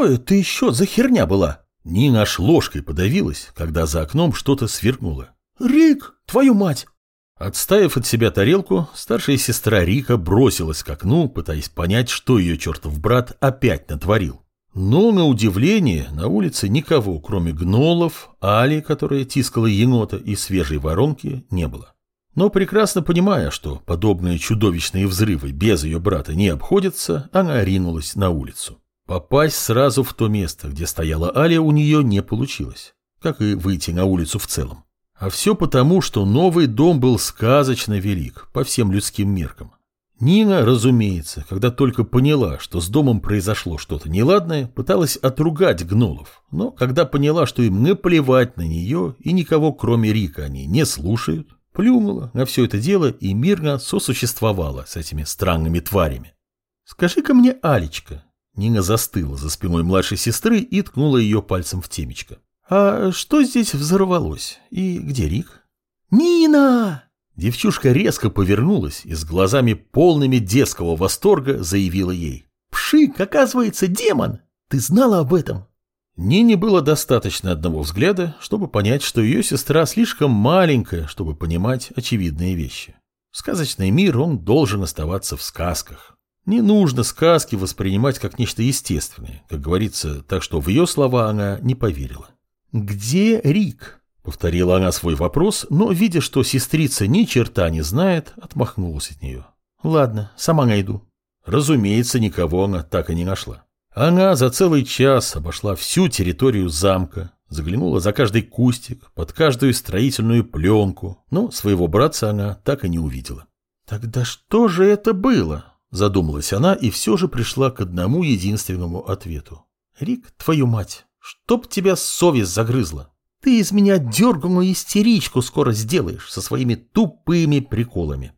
что это еще за херня была? Нина аж ложкой подавилась, когда за окном что-то сверкнуло. «Рик, твою мать!» Отставив от себя тарелку, старшая сестра Рика бросилась к окну, пытаясь понять, что ее чертов брат опять натворил. Но, на удивление, на улице никого, кроме гнолов, Али, которая тискала енота, и свежей воронки, не было. Но прекрасно понимая, что подобные чудовищные взрывы без ее брата не обходятся, она ринулась на улицу. Попасть сразу в то место, где стояла Аля, у нее не получилось, как и выйти на улицу в целом. А все потому, что новый дом был сказочно велик, по всем людским меркам. Нина, разумеется, когда только поняла, что с домом произошло что-то неладное, пыталась отругать гнолов, но когда поняла, что им наплевать на нее и никого кроме Рика они не слушают, плюнула на все это дело и мирно сосуществовала с этими странными тварями. «Скажи-ка мне, Алечка», Нина застыла за спиной младшей сестры и ткнула ее пальцем в темечко. «А что здесь взорвалось? И где Рик?» «Нина!» Девчушка резко повернулась и с глазами полными детского восторга заявила ей. «Пшик, оказывается, демон! Ты знала об этом?» Нине было достаточно одного взгляда, чтобы понять, что ее сестра слишком маленькая, чтобы понимать очевидные вещи. Сказочный мир, он должен оставаться в сказках. Не нужно сказки воспринимать как нечто естественное, как говорится, так что в ее слова она не поверила. «Где Рик?» — повторила она свой вопрос, но, видя, что сестрица ни черта не знает, отмахнулась от нее. «Ладно, сама найду». Разумеется, никого она так и не нашла. Она за целый час обошла всю территорию замка, заглянула за каждый кустик, под каждую строительную пленку, но своего братца она так и не увидела. «Тогда что же это было?» – задумалась она и все же пришла к одному единственному ответу. «Рик, твою мать, Чтоб тебя совесть загрызла. Ты из меня дерганую истеричку скоро сделаешь со своими тупыми приколами.